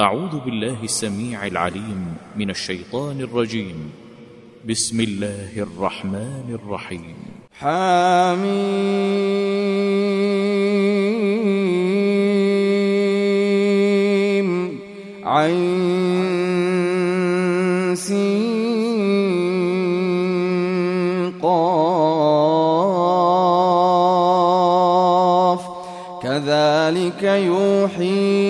أعوذ بالله السميع العليم من الشيطان الرجيم. بسم الله الرحمن الرحيم. حميم عين كذلك يوحي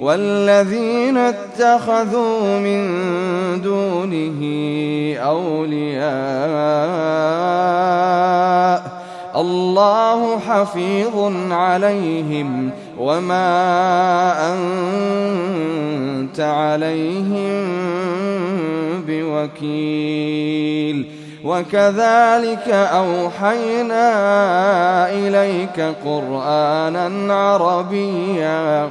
والذين اتخذوا من دونه أولياء الله حفيظ عليهم وما أنت عليهم بوكيل وكذلك أوحينا إليك قرآنا عربيا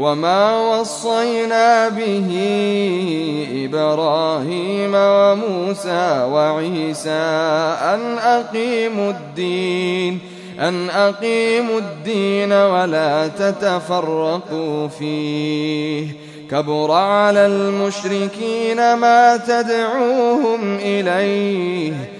وما وصينا به إبراهيم وموسى وعيسى أن أقيموا الدين أن أقيموا الدين ولا تتفرقوا فيه كبر على المشركين ما تدعوهم إليه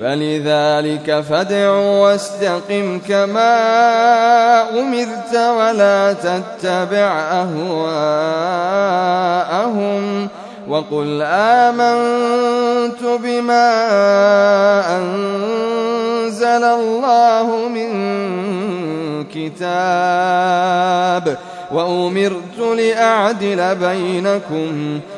فلذلك فادع واستقم كما أمرت ولا تتبع أهواءهم وقل آمنت بما أنزل الله من كتاب وأمرت لأعدل بينكم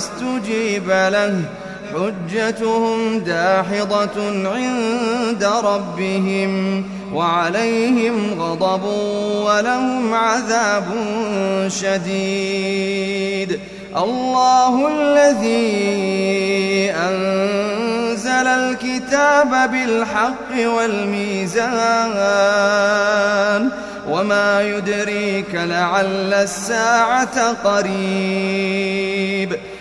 بعد ما استجيب له. حجتهم داحضة عند ربهم وعليهم غضب ولهم عذاب شديد. الله الذي أنزل الكتاب بالحق والميزان وما يدريك لعل الساعة قريب.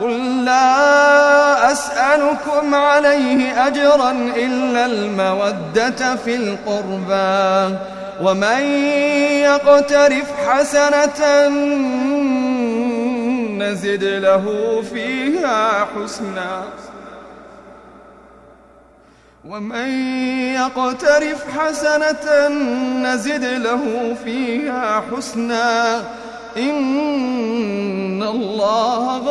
قل لا أسألكم عليه أجرا إلا المودة في القربى ومن يقترف حسنة نزد له فيها حسنا ومن يقترف حسنة نزد له فيها حسنا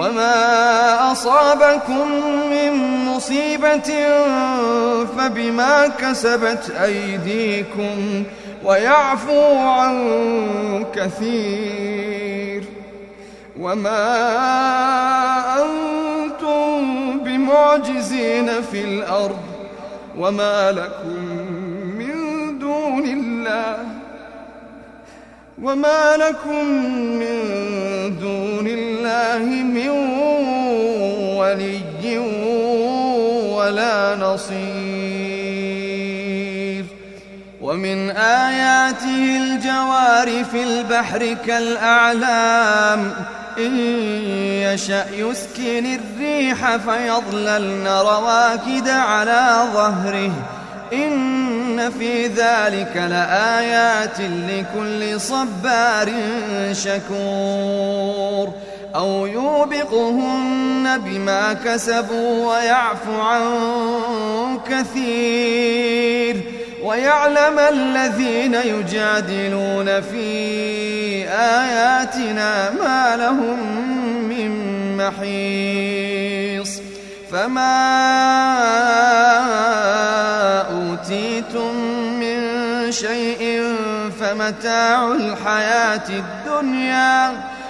وما أصابكم من مصيبة فبما كسبت أيديكم ويعفو عن كثير وما أنتم بمعجزين في الأرض وما لكم من دون الله وما لكم من دون الله من ولي ولا نصير. ومن آياته الجوار في البحر كالأعلام إن يشأ يسكن الريح فيظللن رواكد على ظهره. إن في ذلك لآيات لكل صبار شكور. أو يوبقهن بما كسبوا ويعفو عن كثير ويعلم الذين يجادلون في آياتنا ما لهم من محيص فما أوتيتم من شيء فمتاع الحياة الدنيا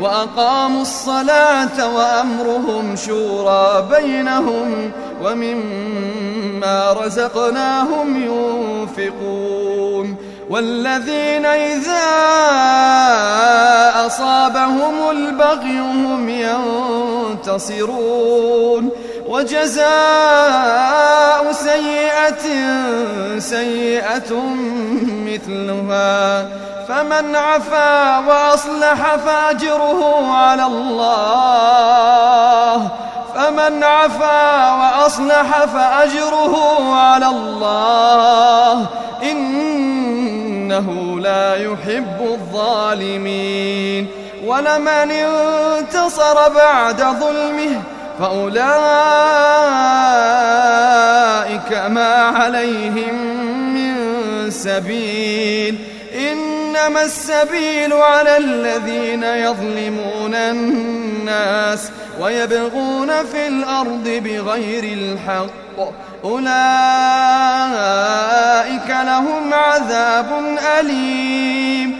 وأقاموا الصلاة وأمرهم شورى بينهم ومما رزقناهم ينفقون والذين إذا أصابهم البغي هم ينتصرون وجزاء سيئة سيئة مثلها. فمن عفا وأصلح فأجره على الله. فمن عفا وأصلح فأجره على الله. إنه لا يحب الظالمين. ولمن انتصر بعد ظلمه فأولئك ما عليهم من سبيل. إنما السبيل على الذين يظلمون الناس ويبغون في الأرض بغير الحق. أولئك لهم عذاب أليم.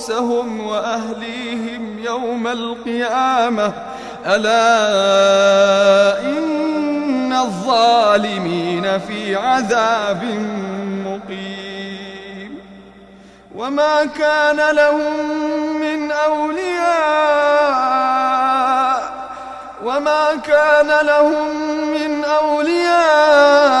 أنفسهم وأهليهم يوم القيامة. ألا إن الظالمين في عذاب مقيم. وما كان لهم من أولياء وما كان لهم من أولياء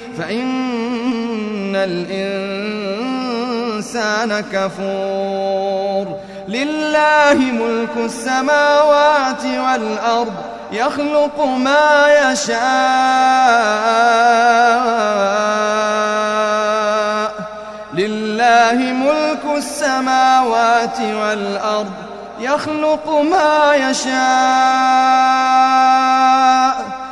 فإن الإنسان كفور. لله ملك السماوات والأرض يخلق ما يشاء. لله ملك السماوات والأرض يخلق ما يشاء.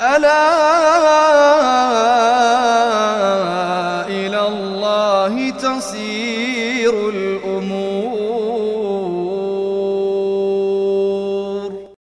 ألا إلى الله تصير